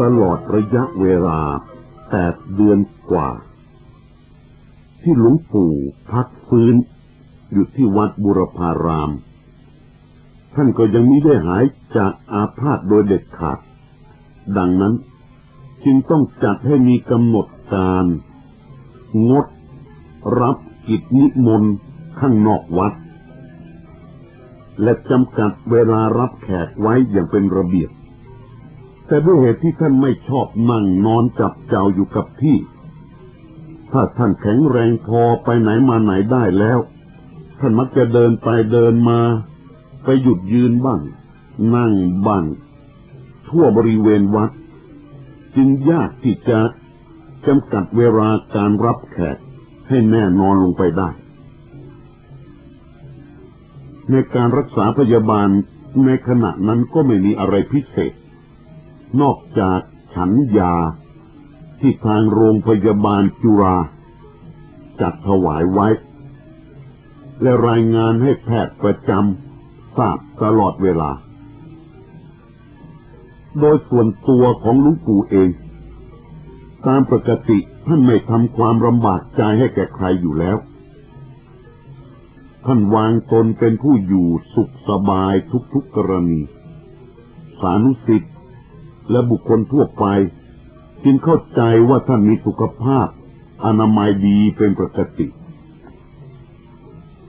ตลอดระยะเวลาแปดเดือนกว่า ที่หลวงปู่พักฟื้น อยู่ที่วัดบุรพาราม ท่านก็ยังไม่ได้หายจากอาพาธโดยเด็ดขาด ดังนั้นจึงต้องจัดให้มีกำหนดการ งด รับกิจนิมนต์ข้างนอกวัด และจำกัดเวลารับแขกไว้อย่างเป็นระเบียบ แต่ด้วยเหตุที่ท่านไม่ชอบนั่งนอนจับเจ้าอยู่กับที่ ถ้าท่านแข็งแรงพอไปไหนมาไหนได้แล้ว ท่านมักจะเดินไปเดินมา ไปหยุดยืนบ้าง นั่งบ้างทั่วบริเวณวัด จึงยากที่จะจำกัดเวลาการรับแขกให้แน่นอนลงไปได้ ในการรักษาพยาบาลในขณะนั้นก็ไม่มีอะไรพิเศษ นอกจากฉันยา ที่ทางโรงพยาบาลจุฬาจัดถวายไว้ และรายงานให้แพทย์ประจำทราบตลอดเวลา โดยส่วนตัวของลุงปู่เอง ตามปกติท่านไม่ทำความลำบากใจให้แก่ใครอยู่แล้ว ท่านวางตนเป็นผู้อยู่สุขสบายทุกๆกกรณี สานุสิทธิ และบุคคลทั่วไป จึงเข้าใจว่าท่านมีสุขภาพ อนามัยดีเป็นปกติ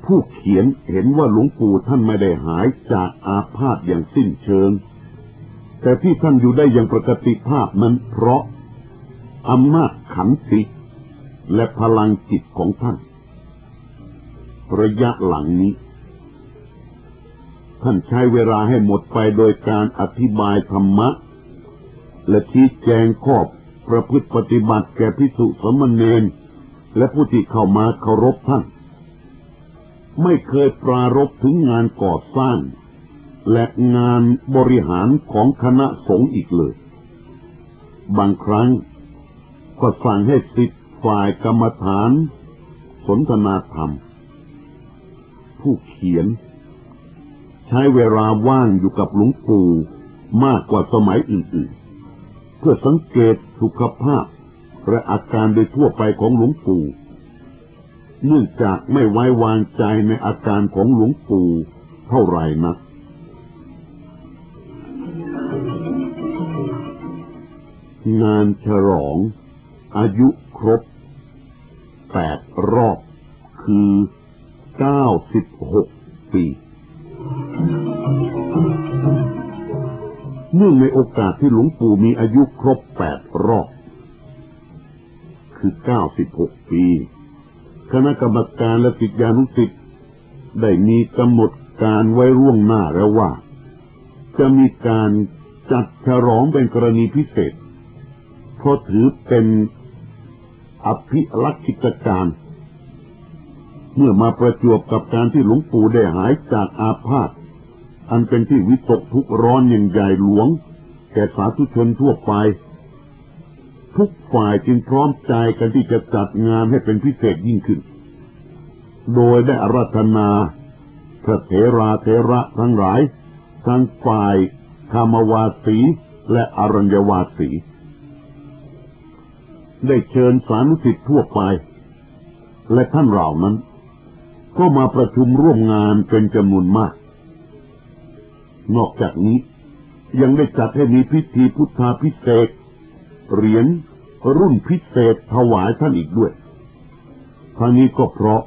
ผู้เขียนเห็นว่าหลวงปู่ท่านไม่ได้หายจากอาพาธอย่างสิ้นเชิง แต่ที่ท่านอยู่ได้อย่างปกติภาพนั้นเพราะอำนาจขันติและพลังจิตของท่าน ระยะหลังนี้ ท่านใช้เวลาให้หมดไปโดยการอธิบายธรรมะ และชี้แจงข้อประพฤติปฏิบัติแก่พิสุสมณเณรและผู้ที่เข้ามาเคารพท่าน ไม่เคยปรารบถึงงานก่อสร้าง และงานบริหารของคณะสงฆ์อีกเลย บางครั้งก็สั่งให้สิทธิ์ฝ่ายกรรมฐาน สนทนาธรรม ผู้เขียน ใช้เวลาว่างอยู่กับหลวงปู่มากกว่าสมัยอื่นๆ พื่อสังเกตสุขภาพและอาการโดยทั่วไปของหลวงปู่เนื่องจากไม่ไว้วางใจในอาการของหลวงปู่เท่าไหร่นัก งานฉลอง อายุครบแปดรอบคือเก้าสิบหกปี เนื่องในโอกาสที่หลวงปู่มีอายุครบแปดรอบ คือเก้าสิบหกปี คณะกรรมการและศิษยานุศิษย์ได้มีกำหนดการไว้ร่วงหน้าแล้วว่า จะมีการจัดฉลองเป็นกรณีพิเศษ เพราะถือเป็นอภิรักษิตการ เมื่อมาประจวบกับการที่หลวงปู่ได้หายจากอาพาธ อันเป็นที่วิตกทุกร้อนอย่างใหญ่หลวง แก่สาธุชนทั่วไป ทุกฝ่ายจึงพร้อมใจกันที่จะจัดงานให้เป็นพิเศษยิ่งขึ้น โดยได้อารัธนาพระเถราเถระทั้งหลาย ทั้งฝ่ายคามวาสีและอรัญญวาสี ได้เชิญสานุสิทธิ์ทั่วไป และท่านเหล่านั้น ก็มาประชุมร่วมงานเป็นจำนวนมาก นอกจากนี้ยังได้จัดให้มีพิธีพุทธาพิเศษเหรียญรุ่นพิเศษถวายท่านอีกด้วยทั้งนี้ก็เพราะ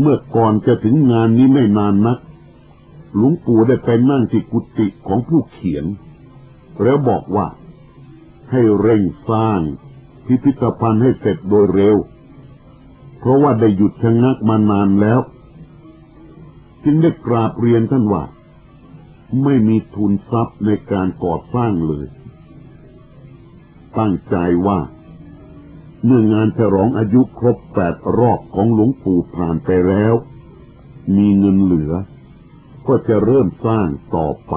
เมื่อก่อนจะถึงงานนี้ไม่นานนัก หลวงปู่ได้ไปนั่งที่กุฏิของผู้เขียน แล้วบอกว่าให้เร่งสร้างพิพิธภัณฑ์ให้เสร็จโดยเร็ว เพราะว่าได้หยุดชะงักมานานแล้ว จึงได้กราบเรียนท่านว่า ไม่มีทุนทรัพย์ในการก่อสร้างเลย ตั้งใจว่า เมื่องานฉลองอายุครบแปดรอบของหลวงปู่ผ่านไปแล้ว มีเงินเหลือ ก็จะเริ่มสร้างต่อไป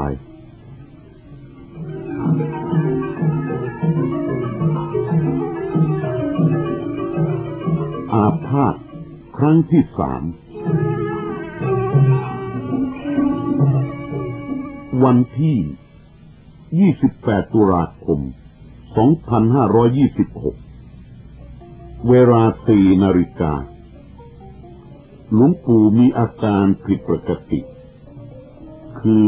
อาพาธครั้งที่สาม วันที่ 28 ตุลาคม 2526 เวลาสี่นาฬิกา หลวงปู่มีอาการผิดปกติ คือ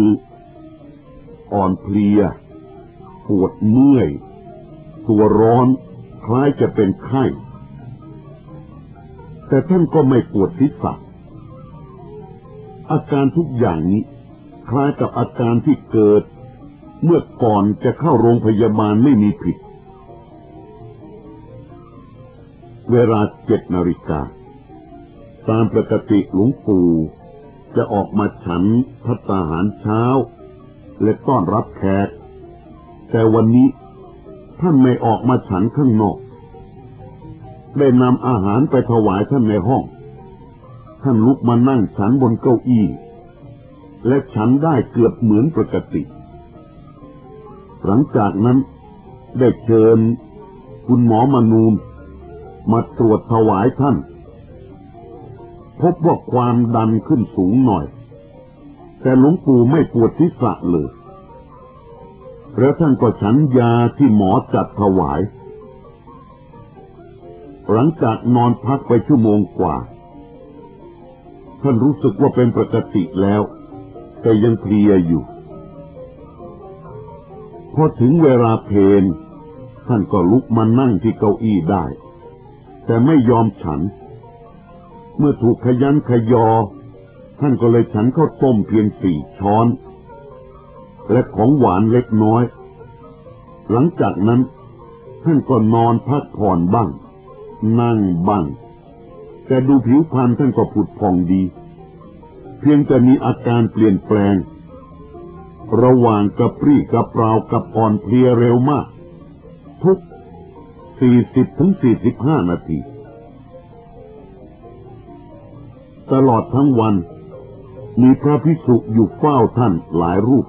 อ่อนเพลีย ปวดเมื่อย ตัวร้อนคล้ายจะเป็นไข้ แต่ท่านก็ไม่ปวดทิศะอาการทุกอย่างนี้ คล้ายกับอาการที่เกิด เมื่อก่อนจะเข้าโรงพยาบาลไม่มีผิด เวลาเจ็ดนาฬิกา ตามปกติหลวงปู่จะออกมาฉันพัตตาหารเช้า และต้อนรับแขก แต่วันนี้ท่านไม่ออกมาฉันข้างนอก ได้นำอาหารไปถวายท่านในห้อง ท่านลุกมานั่งฉันบนเก้าอี้ และฉันได้เกือบเหมือนปกติ หลังจากนั้นได้เชิญคุณหมอมนูนมาตรวจถวายท่าน พบว่าความดันขึ้นสูงหน่อย แต่หลวงปู่ไม่ปวดทิศะเลยแล้วท่านก็ฉันยาที่หมอจัดถวาย หลังจากนอนพักไปชั่วโมงกว่า ท่านรู้สึกว่าเป็นปกติแล้ว แต่ยังเพลียอยู่ พอถึงเวลาเพนท่านก็ลุกมานั่งที่เก้าอี้ได้ แต่ไม่ยอมฉัน เมื่อถูกขยันขยอ ท่านก็เลยฉันข้าวต้มเพียงสี่ช้อน และของหวานเล็กน้อย หลังจากนั้น ท่านก็นอนพักผ่อนบ้าง นั่งบ้าง แต่ดูผิวพรรณท่านก็ผุดผ่องดี เพียงแต่มีอาการเปลี่ยนแปลง ระหว่างกระปรี้กระเปร่ากับอ่อนเพลียเร็วมาก ทุก40ถึง45นาที ตลอดทั้งวัน มีพระภิกษุอยู่เฝ้าท่านหลายรูป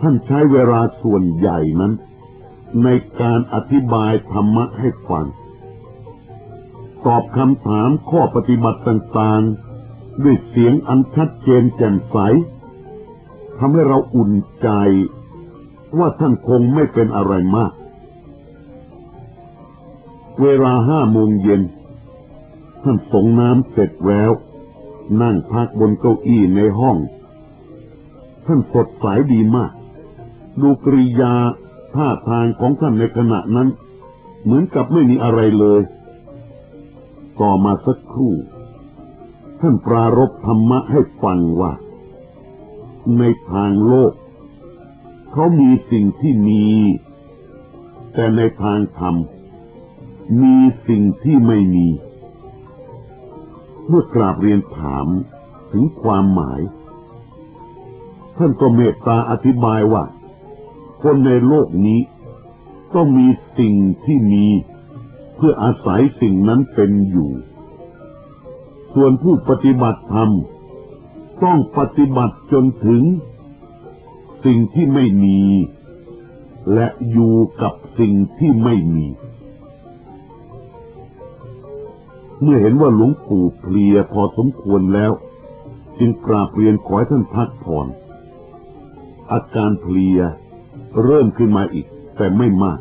ท่านใช้เวลาส่วนใหญ่นั้น ในการอธิบายธรรมะให้ฟัง ตอบคำถามข้อปฏิบัติต่างๆ ด้วยเสียงอันชัดเจนแจ่มใสทำให้เราอุ่นใจว่าท่านคงไม่เป็นอะไรมาก เวลาห้าโมงเย็น ท่านสงน้ำเสร็จแล้ว นั่งพักบนเก้าอี้ในห้อง ท่านสดใสดีมาก ดูกริยาท่าทางของท่านในขณะนั้น เหมือนกับไม่มีอะไรเลย ต่อมาสักครู่ ท่านปรารบธรรมะให้ฟังว่า ในทางโลก เขามีสิ่งที่มี แต่ในทางธรรม มีสิ่งที่ไม่มี เมื่อกราบเรียนถามถึงความหมาย ท่านก็เมตตาอธิบายว่า คนในโลกนี้ต้องมีสิ่งที่มี เพื่ออาศัยสิ่งนั้นเป็นอยู่ ส่วนผู้ปฏิบัติธรรม ต้องปฏิบัติจนถึง สิ่งที่ไม่มี และอยู่กับสิ่งที่ไม่มี เมื่อเห็นว่าหลวงปู่เพลียพอสมควรแล้ว จึงกราบเรียนขอให้ท่านพักผ่อน อาการเพลียเริ่มขึ้นมาอีกแต่ไม่มาก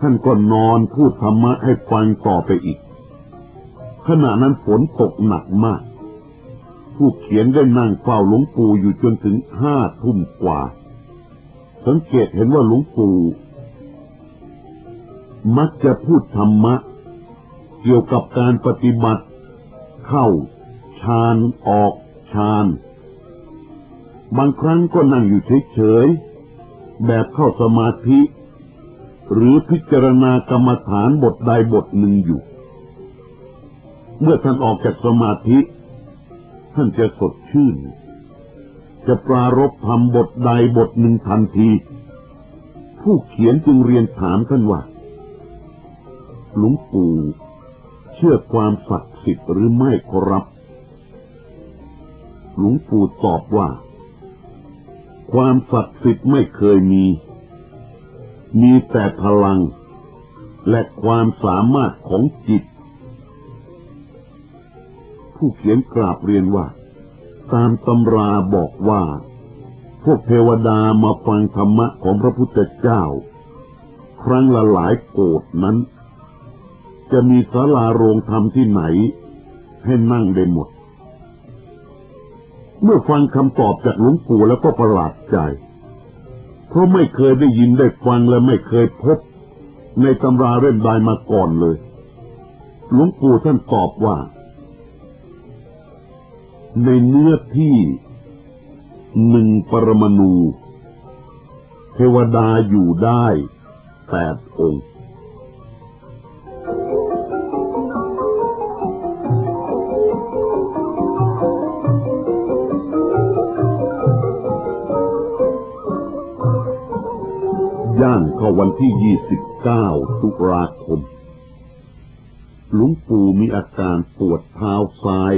ท่านก็นอนพูดธรรมะให้ฟังต่อไปอีก ขณะนั้นฝนตกหนักมาก ผู้เขียนได้นั่งเฝ้าหลวงปู่อยู่จนถึงห้าทุ่มกว่า สังเกตเห็นว่าหลวงปู่ มักจะพูดธรรมะ เกี่ยวกับการปฏิบัติ เข้าฌานออกฌานบางครั้งก็นั่งอยู่เฉยๆแบบเข้าสมาธิ หรือพิจารณากรรมฐานบทใดบทหนึ่งอยู่ เมื่อท่านออกจากสมาธิ ท่านจะสดชื่น จะปรารบทำบทใดบทหนึ่งทันที ผู้เขียนจึงเรียนถามท่านว่า หลวงปู่เชื่อความศักดิ์สิทธิ์หรือไม่ขอรับ หลวงปู่ตอบว่า ความศักดิ์สิทธิ์ไม่เคยมี มีแต่พลังและความสามารถของจิต ผู้เขียนกราบเรียนว่า ตามตำราบอกว่า พวกเทวดามาฟังธรรมะของพระพุทธเจ้า ครั้งละหลายโกดนั้น จะมีศาลาโรงธรรมที่ไหน ให้นั่งได้หมด เมื่อฟังคำตอบจากหลวงปู่แล้วก็ประหลาดใจ เพราะไม่เคยได้ยินได้ฟังและไม่เคยพบ ในตำราเล่มใดมาก่อนเลยหลวงปู่ท่านตอบว่า ในเนื้อที่หนึ่งปรมาณูเทวดาอยู่ได้แปดองค์ย่างเข้าวันที่ 29 ตุลาคม หลวงปู่มีอาการปวดเท้าซ้าย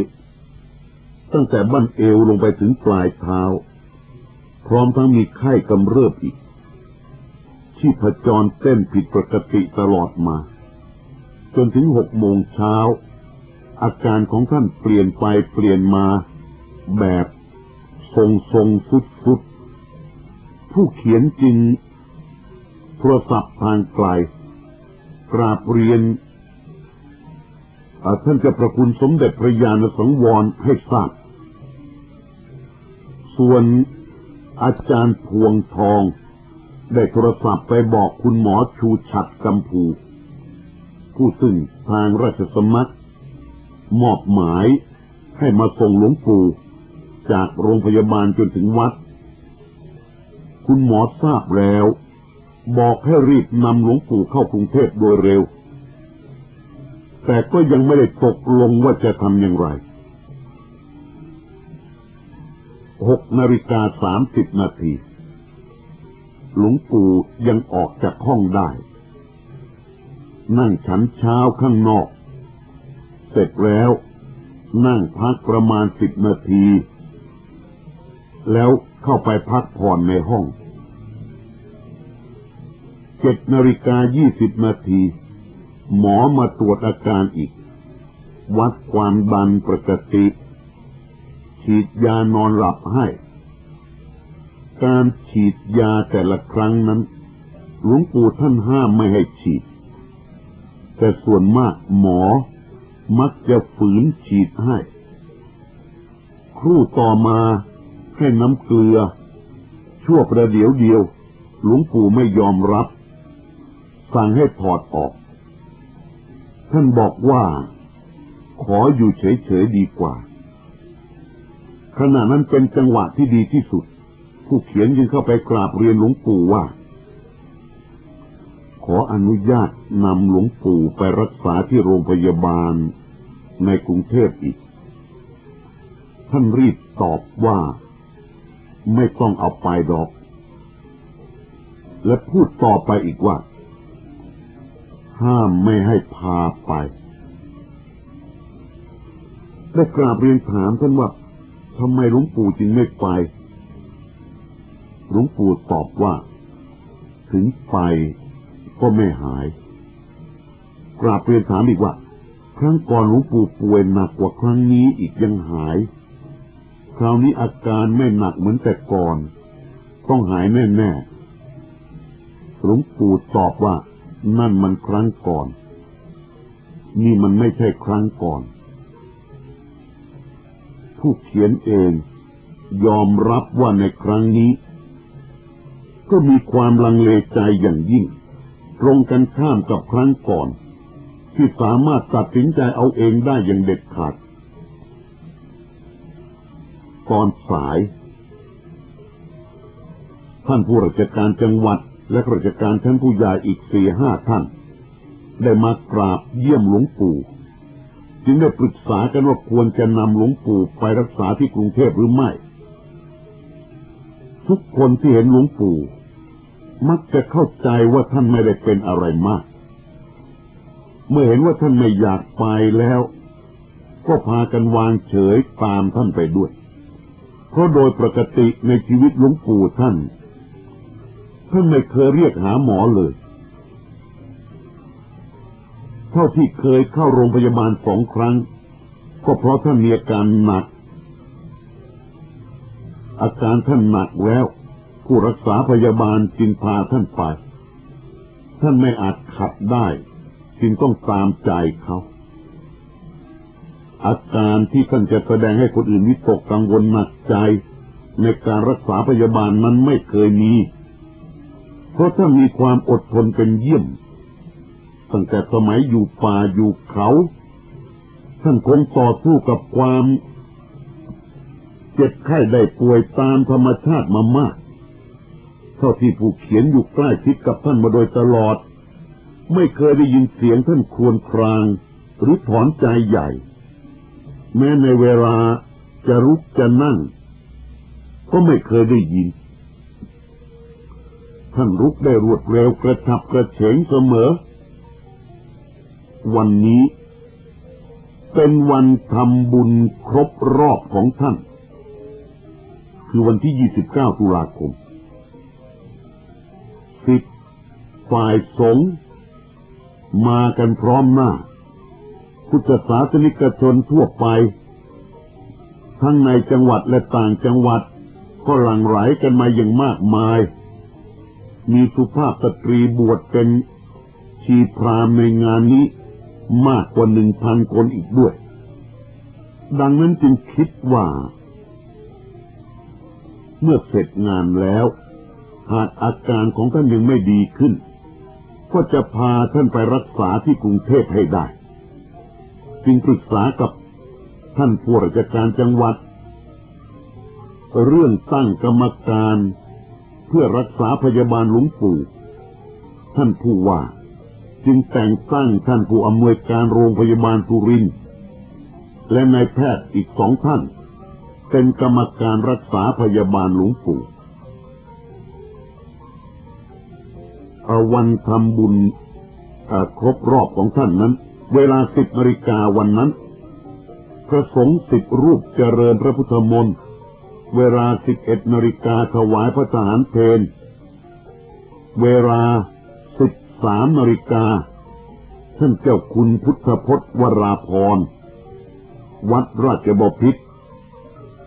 ตั้งแต่บั้นเอวลงไปถึงปลายเท้า พร้อมทั้งมีไข้กำเริบอีกชีพจรเต้นผิดปกติตลอดมา จนถึงหกโมงเช้า อาการของท่านเปลี่ยนไปเปลี่ยนมาแบบทรงทรงสุดสุดผู้เขียนจริงโทรศัพท์ทางไกลกราบเรียนท่านเจะประคุณสมเด็จพระญาณสังวรให้ทราบ ส่วนอาจารย์พวงทอง ได้โทรศัพท์ไปบอกคุณหมอชูชัดกำพูผู้ซึ่งทางราชสำนักมอบหมายให้มาส่งหลวงปู่จากโรงพยาบาลจนถึงวัด คุณหมอทราบแล้ว บอกให้รีบนำหลวงปู่เข้ากรุงเทพโดยเร็ว แต่ก็ยังไม่ได้ตกลงว่าจะทำอย่างไร หกนาฬิกาสามสิบนาที หลวงปู่ยังออกจากห้องได้ นั่งฉันเช้าข้างนอก เสร็จแล้ว นั่งพักประมาณสิบนาที แล้วเข้าไปพักผ่อนในห้องเจ็ดนาฬิกายี่สิบนาที หมอมาตรวจอาการอีก วัดความดันปกติ ฉีดยานอนหลับให้ การฉีดยาแต่ละครั้งนั้น หลวงปู่ท่านห้ามไม่ให้ฉีด แต่ส่วนมากหมอมักจะฝืนฉีดให้ ครู่ต่อมาให้น้ำเกลือ ชั่วประเดี๋ยวเดียว หลวงปู่ไม่ยอมรับ สั่งให้ถอดออก ท่านบอกว่า ขออยู่เฉยๆดีกว่า ขณะนั้นเป็นจังหวะที่ดีที่สุด ผู้เขียนจึงเข้าไปกราบเรียนหลวงปู่ว่า ขออนุญาตนำหลวงปู่ไปรักษาที่โรงพยาบาลในกรุงเทพอีก ท่านรีบตอบว่าไม่ต้องเอาไปดอก และพูดต่อไปอีกว่า ห้ามไม่ให้พาไป ได้กราบเรียนถามท่านว่า ทำไมหลวงปู่จึงไม่ไป หลวงปู่ตอบว่า ถึงไปก็ไม่หาย กราบเรียนถามอีกว่า ครั้งก่อนหลวงปู่ป่วยหนักกว่าครั้งนี้อีกยังหาย คราวนี้อาการไม่หนักเหมือนแต่ก่อน ต้องหายแน่ๆ หลวงปู่ตอบว่า นั่นมันครั้งก่อน นี่มันไม่ใช่ครั้งก่อน ผู้เขียนเอง ยอมรับว่าในครั้งนี้ ก็มีความลังเลใจอย่างยิ่ง ตรงกันข้ามกับครั้งก่อน ที่สามารถตัดสินใจเอาเองได้อย่างเด็ดขาดตอนสาย ท่านผู้ราชการจังหวัดและราชการชั้นผู้ใหญ่อีกสี่ห้าท่าน ได้มากราบเยี่ยมหลวงปู่ จึงได้ปรึกษากันว่าควรจะนำหลวงปู่ไปรักษาที่กรุงเทพหรือไม่ ทุกคนที่เห็นหลวงปู่ มักจะเข้าใจว่าท่านไม่ได้เป็นอะไรมาก เมื่อเห็นว่าท่านไม่อยากไปแล้ว ก็พากันวางเฉยตามท่านไปด้วย เพราะโดยปกติในชีวิตหลวงปู่ท่านท่านไม่เคยเรียกหาหมอเลย เท่าที่เคยเข้าโรงพยาบาลสองครั้ง ก็เพราะท่านมีอาการหนัก อาการท่านหนักแล้ว ผู้รักษาพยาบาลจึงพาท่านไป ท่านไม่อาจขัดได้ จึงต้องตามใจเขา อาการที่ท่านจะแสดงให้คนอื่นวิตกกังวลหนักใจ ในการรักษาพยาบาลนั้นไม่เคยมี เพราะท่านมีความอดทนเป็นเยี่ยม ตั้งแต่สมัยอยู่ป่าอยู่เขา ท่านคงต่อสู้กับความเจ็บไข้ได้ป่วยตามธรรมชาติมามากเท่าที่ผู้เขียนอยู่ใกล้ชิดกับท่านมาโดยตลอด ไม่เคยได้ยินเสียงท่านควรคราง หรือถอนใจใหญ่ แม้ในเวลาจะรุกจะนั่ง ก็ไม่เคยได้ยิน ท่านรุกได้รวดเร็วกระชับกระเฉงเสมอ วันนี้ เป็นวันทำบุญครบรอบของท่าน คือวันที่ 29 ตุลาคมสิบฝ่ายสงฆ์มากันพร้อมหน้า พุทธศาสนิกชนทั่วไป ทั้งในจังหวัดและต่างจังหวัด ก็หลั่งไหลกันมาอย่างมากมาย มีสุภาพสตรีบวชเป็นชีพรามในงานนี้ มากกว่าหนึ่งพันคนอีกด้วย ดังนั้นจึงคิดว่า เมื่อเสร็จงานแล้ว หากอาการของท่านยังไม่ดีขึ้น ก็จะพาท่านไปรักษาที่กรุงเทพให้ได้ จึงปรึกษากับท่านผู้ราชการจังหวัด เรื่องตั้งกรรมการ เพื่อรักษาพยาบาลหลวงปู่ ท่านผู้ว่า จึงแต่งตั้งท่านผู้อำนวยการโรงพยาบาลสุรินและนายแพทย์อีกสองท่าน เป็นกรรมการรักษาพยาบาลหลวงปู่วันทำบุญครบรอบของท่านนั้น เวลาสิบนาฬิกาวันนั้น พระสงฆ์สิบรูปเจริญพระพุทธมนต์เวลาสิบเอ็ดนาฬิกาถวายพระทหารเพลเวลา สามนาฬิกา ท่านเจ้าคุณพุทธพจน์วราพร วัดราชบพิตร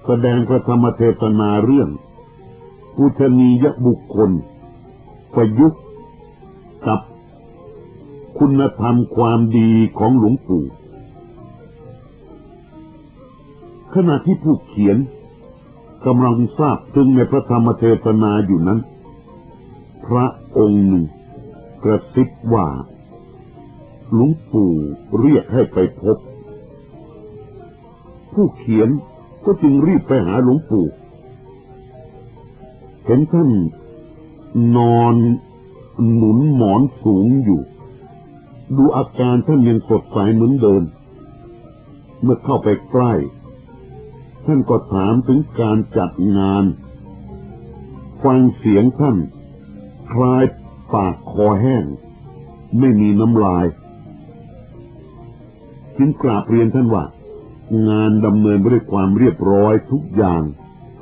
แสดงพระธรรมเทศนาเรื่องพุทธนียบุคคล ประยุกต์กับคุณธรรมความดีของหลวงปู่ ขณะที่ผู้เขียนกำลังทราบถึงในพระธรรมเทศนาอยู่นั้น พระองค์หนึ่ง กระซิบว่าหลวงปู่เรียกให้ไปพบ ผู้เขียนก็จึงรีบไปหาหลวงปู่ เห็นท่านนอนหนุนหมอนสูงอยู่ ดูอาการท่านยังสดใสเหมือนเดิม เมื่อเข้าไปใกล้ ท่านก็ถามถึงการจัดงาน ฟังเสียงท่านคล้าย ปากคอแห้ง ไม่มีน้ำลาย จึงกราบเรียนท่านว่า งานดำเนินด้วยความเรียบร้อยทุกอย่าง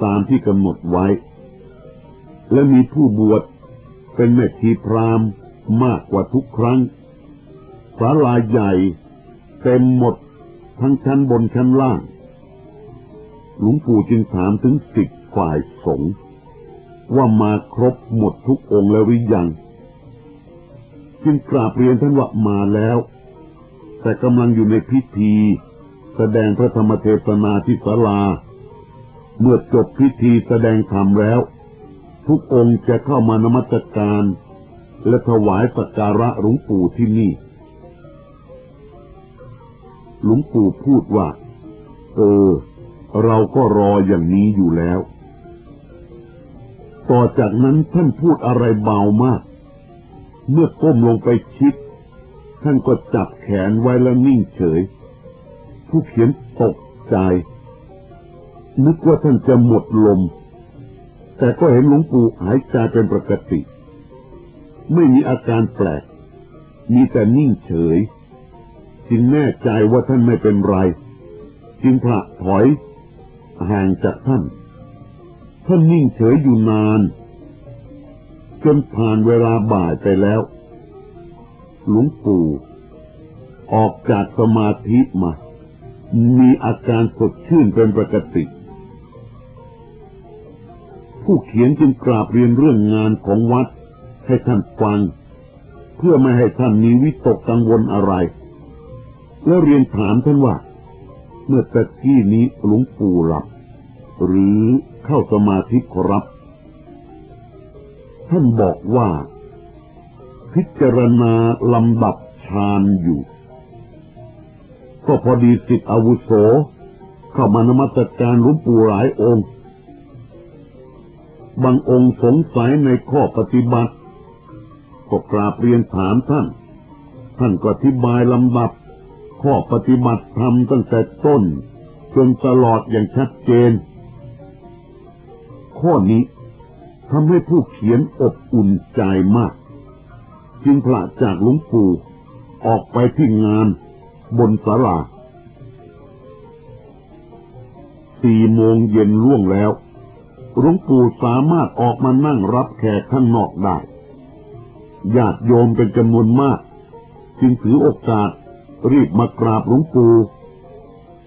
ตามที่กำหนดไว้ และมีผู้บวชเป็นแม่ชีพรามมากกว่าทุกครั้งศาลาใหญ่เต็มหมดทั้งชั้นบนชั้นล่าง หลวงปู่จึงถามถึงสิบฝ่ายสงฆ์ว่ามาครบหมดทุกองค์แล้วหรือยัง จึงกราบเรียนท่านว่ามาแล้ว แต่กำลังอยู่ในพิธี แสดงพระธรรมเทศนาที่ศาลา เมื่อจบพิธีแสดงธรรมแล้ว ทุกองค์จะเข้ามานมัสการ และถวายสักการะหลวงปู่ที่นี่ หลวงปู่พูดว่า เออ เราก็รออย่างนี้อยู่แล้ว ต่อจากนั้นท่านพูดอะไรเบามาก เมื่อก้มลงไปชิด ท่านก็จับแขนไว้แล้วนิ่งเฉย ผู้เขียนตกใจ นึกว่าท่านจะหมดลม แต่ก็เห็นหลวงปู่หายใจเป็นปกติ ไม่มีอาการแปลก มีแต่นิ่งเฉย จึงแน่ใจว่าท่านไม่เป็นไร จึงพระถอยห่างจากท่าน ท่านนิ่งเฉยอยู่นาน จนผ่านเวลาบ่ายไปแล้ว หลวงปู่ออกจากสมาธิมา มีอาการสดชื่นเป็นปกติ ผู้เขียนจึงกราบเรียนเรื่องงานของวัดให้ท่านฟัง เพื่อไม่ให้ท่านมีวิตกกังวลอะไร แล้วเรียนถามท่านว่า เมื่อตะกี้นี้หลวงปู่หลับ หรือเข้าสมาธิขอรับ ท่านบอกว่า พิจารณาลำดับฌานอยู่ ก็พอดีสิทธิอาวุโส เข้ามานมัสการหลวงปู่หลายองค์ บางองค์สงสัยในข้อปฏิบัติ ก็กราบเรียนถามท่าน ท่านก็อธิบายลำดับ ข้อปฏิบัติธรรมตั้งแต่ต้น จนตลอดอย่างชัดเจน ข้อนี้ ทำให้ผู้เขียนอบอุ่นใจมาก จึงพละจากหลวงปู่ออกไปที่งานบนศาลาสี่โมงเย็นล่วงแล้วหลวงปู่สามารถออกมานั่งรับแขกข้างนอกได้ญาติโยมเป็นจำนวนมาก จึงถือโอกาสรีบมากราบหลวงปู่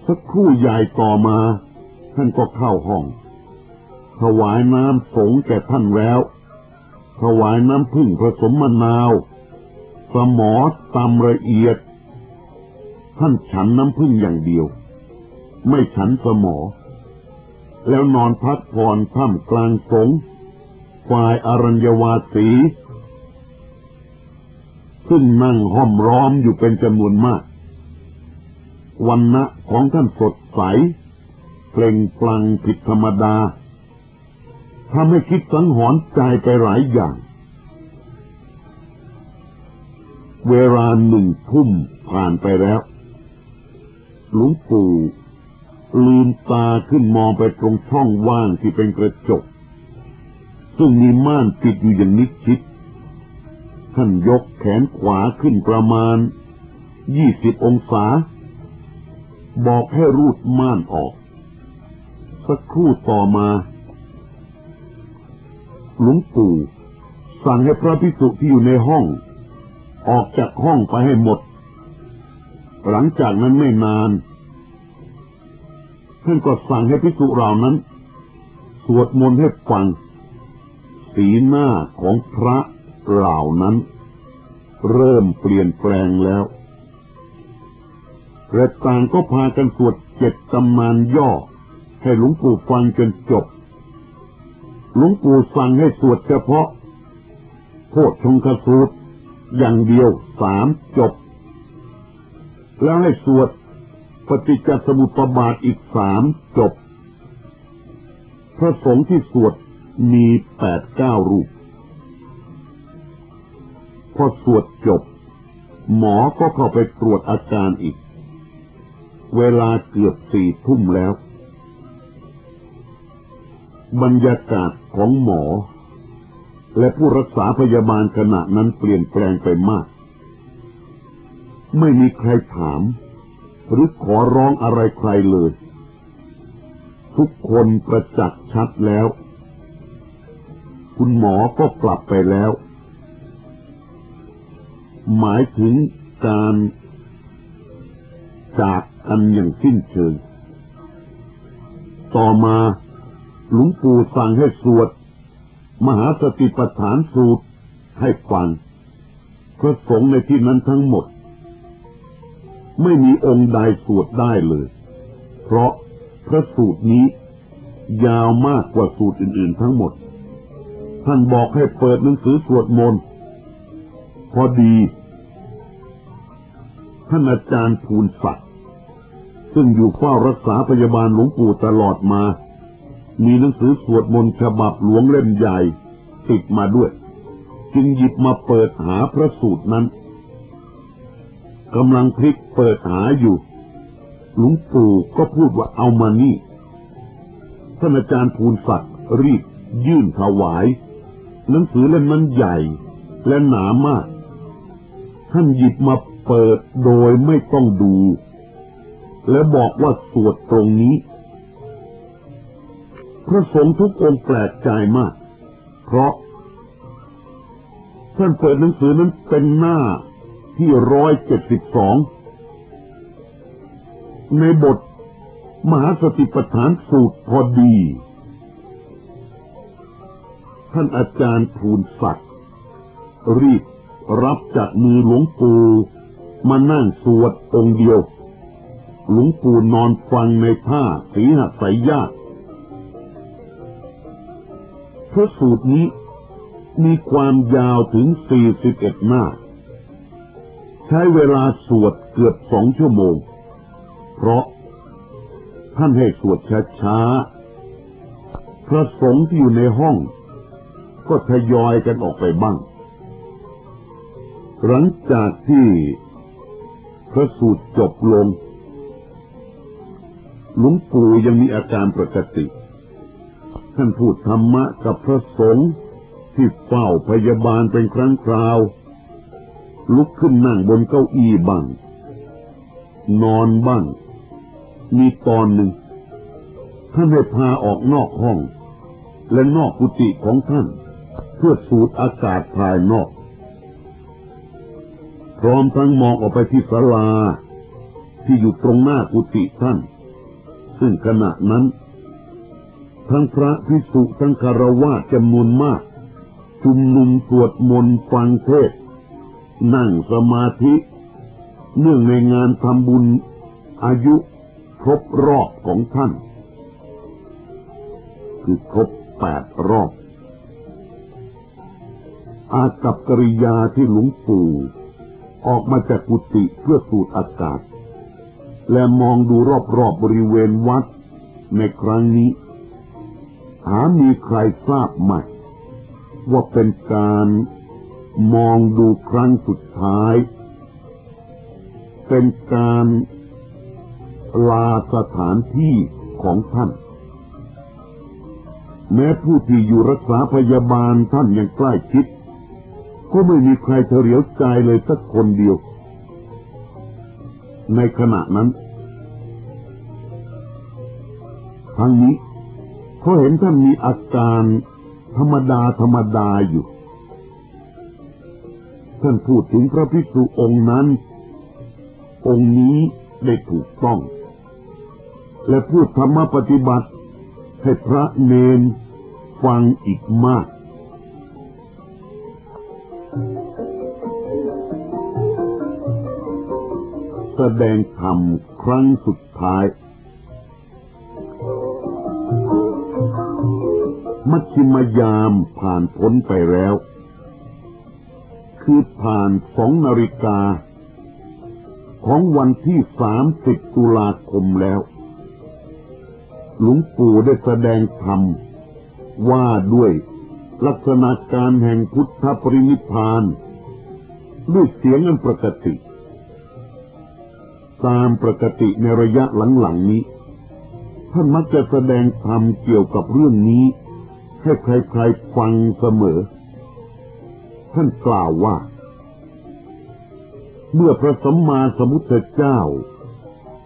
สักครู่ใหญ่ต่อมา ท่านก็เข้าห้อง ถวายน้ำสงแก่ท่านแล้ว ถวายน้ำพึ่งผสมมะนาว สมอตำละเอียด ท่านฉันน้ำพึ่งอย่างเดียว ไม่ฉันสมอ แล้วนอนพักผ่อนท่ามกลางสงฝ่ายอรัญญวาสี ซึ่งนั่งห้อมร้อมอยู่เป็นจำนวนมาก วันณะของท่านสดใสเปล่งปลั่งผิดธรรมดา ทำให้คิดสังหรณ์ใจไปหลายอย่าง เวลาหนึ่งทุ่มผ่านไปแล้ว หลวงปู่ลืมตาขึ้นมองไปตรงช่องว่างที่เป็นกระจก ซึ่งมีม่านปิดอยู่อย่างนิดชิด ท่านยกแขนขวาขึ้นประมาณยี่สิบองศา บอกให้รูดม่านออก สักครู่ต่อมา หลวงปู่สั่งให้พระภิกษุที่อยู่ในห้อง ออกจากห้องไปให้หมด หลังจากนั้นไม่นานท่านก็สั่งให้ภิกษุเหล่านั้น สวดมนต์ให้ฟัง สีหน้าของพระเหล่านั้น เริ่มเปลี่ยนแปลงแล้วและต่างก็พากันสวดเจ็ดตำนานย่อ ให้หลวงปู่ฟังจนจบ หลวงปู่สั่งให้สวดเฉพาะ โพชฌงคสูตร อย่างเดียวสามจบ แล้วให้สวดปฏิจจสมุปบาทอีกสามจบ พระสงฆ์ที่สวดมีแปดเก้ารูป พอสวดจบ หมอก็เข้าไปตรวจอาการอีก เวลาเกือบสี่ทุ่มแล้ว บรรยากาศของหมอ และผู้รักษาพยาบาลขณะนั้นเปลี่ยนแปลงไปมาก ไม่มีใครถาม หรือขอร้องอะไรใครเลย ทุกคนประจักษ์ชัดแล้ว คุณหมอก็กลับไปแล้ว หมายถึงการจากกันอย่างสิ้นเชิง ต่อมา หลวงปู่สั่งให้สวด มหาสติปัฏฐานสูตรให้ฟังพระสงฆ์ในที่นั้นทั้งหมด ไม่มีองค์ใดสวดได้เลย เพราะพระสูตรนี้ยาวมากกว่าสูตรอื่น ๆ ทั้งหมด ท่านบอกให้เปิดหนังสือสวดมนต์พอดี ท่านอาจารย์ภูลศักดิ์ซึ่งอยู่เฝ้ารักษาพยาบาลหลวงปู่ตลอดมา มีหนังสือสวดมนต์ฉบับหลวงเล่มใหญ่ ติดมาด้วย จึงหยิบมาเปิดหาพระสูตรนั้นกำลังพลิกเปิดหาอยู่ หลวงปู่ก็พูดว่าเอามานี่ท่านอาจารย์ภูลศักดิ์รีบยื่นถวาย หนังสือเล่มนั้นใหญ่และหนามาก ท่านหยิบมาเปิดโดยไม่ต้องดู และบอกว่าสวดตรงนี้ พระสงฆ์ทุกองค์แปลกใจมาก เพราะท่านเปิดหนังสือนั้นเป็นหน้าที่ร้อยเจ็ดสิบสองในบทมหาสติปัฏฐานสูตรพอดี ท่านอาจารย์ทูลศักดิ์รีบรับจากมือหลวงปู่มานั่งสวดองค์เดียว หลวงปู่นอนฟังในท่าสีหัสายญาติ พระสูตรนี้มีความยาวถึง 41 หน้า ใช้เวลาสวดเกือบสองชั่วโมง เพราะท่านให้สวดช้าๆ พระสงฆ์ที่อยู่ในห้อง ก็ทยอยกันออกไปบ้าง หลังจากที่พระสูตรจบลง หลวงปู่ยังมีอาการปกติ ท่านพูดธรรมะกับพระสงฆ์ที่เฝ้าพยาบาลเป็นครั้งคราว ลุกขึ้นนั่งบนเก้าอี้บ้าง นอนบ้าง มีตอนหนึ่ง ท่านให้พาออกนอกห้อง และนอกกุฏิของท่าน เพื่อสูดอากาศภายนอก พร้อมทั้งมองออกไปที่ศาลาที่อยู่ตรงหน้ากุฏิท่าน ซึ่งขณะนั้น ทั้งพระพิสุทั้งคารวะจำนวนมากชุมนุมสวดมนต์ฟังเทศน์นั่งสมาธิ เนื่องในงานทำบุญอายุครบรอบของท่าน คือครบแปดรอบ อากับกริยาที่หลวงปู่ออกมาจากกุฏิเพื่อสูดอากาศ และมองดูรอบๆบบริเวณวัดในครั้งนี้ หามีใครทราบไหมว่าเป็นการมองดูครั้งสุดท้าย เป็นการลาสถานที่ของท่าน แม้ผู้ที่อยู่รักษาพยาบาลท่านยังใกล้ชิด ก็ไม่มีใครเฉลียวใจเลยสักคนเดียว ในขณะนั้น ทั้งนี้ เขาเห็นท่านมีอาการธรรมดาธรรมดาอยู่ ท่านพูดถึงพระภิกษุองค์นั้น องค์นี้ได้ถูกต้อง และพูดธรรมปฏิบัติ ให้พระเนนฟังอีกมากแสดงธรรมครั้งสุดท้าย มัชชิมยามผ่านพ้นไปแล้ว คือผ่านสองนาฬิกา ของวันที่สามสิบตุลาคมแล้ว หลวงปู่ได้แสดงธรรม ว่าด้วยลักษณะการแห่งพุทธปรินิพพานด้วยเสียงอันปกติ ตามปกติในระยะหลังๆนี้ ท่านมักจะแสดงธรรมเกี่ยวกับเรื่องนี้ ให้ใครๆฟังเสมอ ท่านกล่าวว่า เมื่อพระสัมมาสัมพุทธเจ้า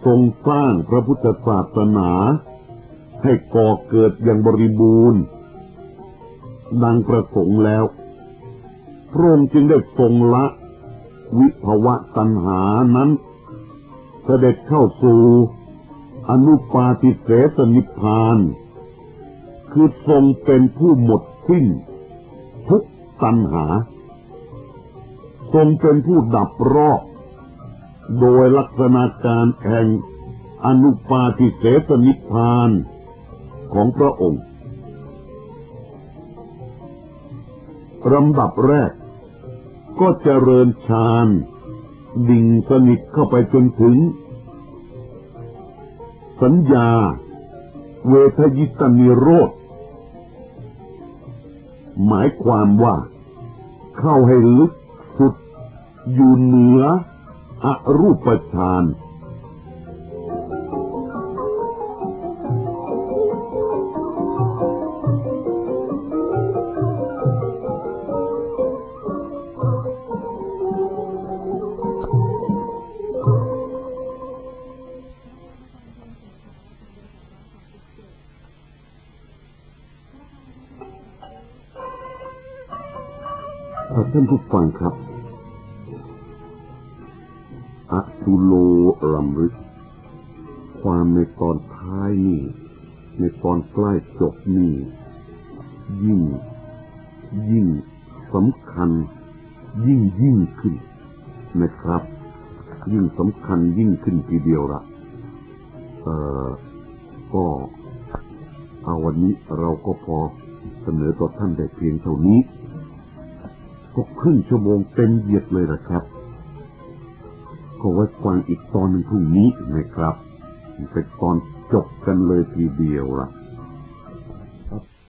ทรงสร้างพระพุทธศาสนา ให้ก่อเกิดอย่างบริบูรณ์ ดังประสงค์แล้ว พระองค์จึงได้ทรงละวิภวะตัณหานั้นเสด็จเข้าสู่อนุปาติเสสนิพพาน คือทรงเป็นผู้หมดสิ้น ทุกตัณหา ทรงเป็นผู้ดับรอบ โดยลักษณะการแห่งอนุปาติเสสนิพพานของพระองค์ลำดับแรก ก็เจริญฌานดิ่งสนิทเข้าไปจนถึง สัญญา เวทยิตนิโรธ หมายความว่า เข้าให้ลึกสุดอยู่เหนืออรูปฌาน ท่านผู้ฟังครับอสุโลรำลึก ความในตอนท้ายนี่ ในตอนใกล้จบนี่ ยิ่ง ยิ่งสำคัญ ยิ่งยิ่งขึ้นนะครับ ยิ่งสำคัญยิ่งขึ้นทีเดียวละเอ่อก็เอาวันนี้เราก็พอเสนอต่อท่านได้เพียงเท่านี้ ก็ครึ่งชั่วโมงเต็มเหยียดเลยนะครับก็ไว้ฟังอีกตอนหนึ่งพรุ่งนี้นะครับ เป็นตอนจบกันเลยทีเดียวละ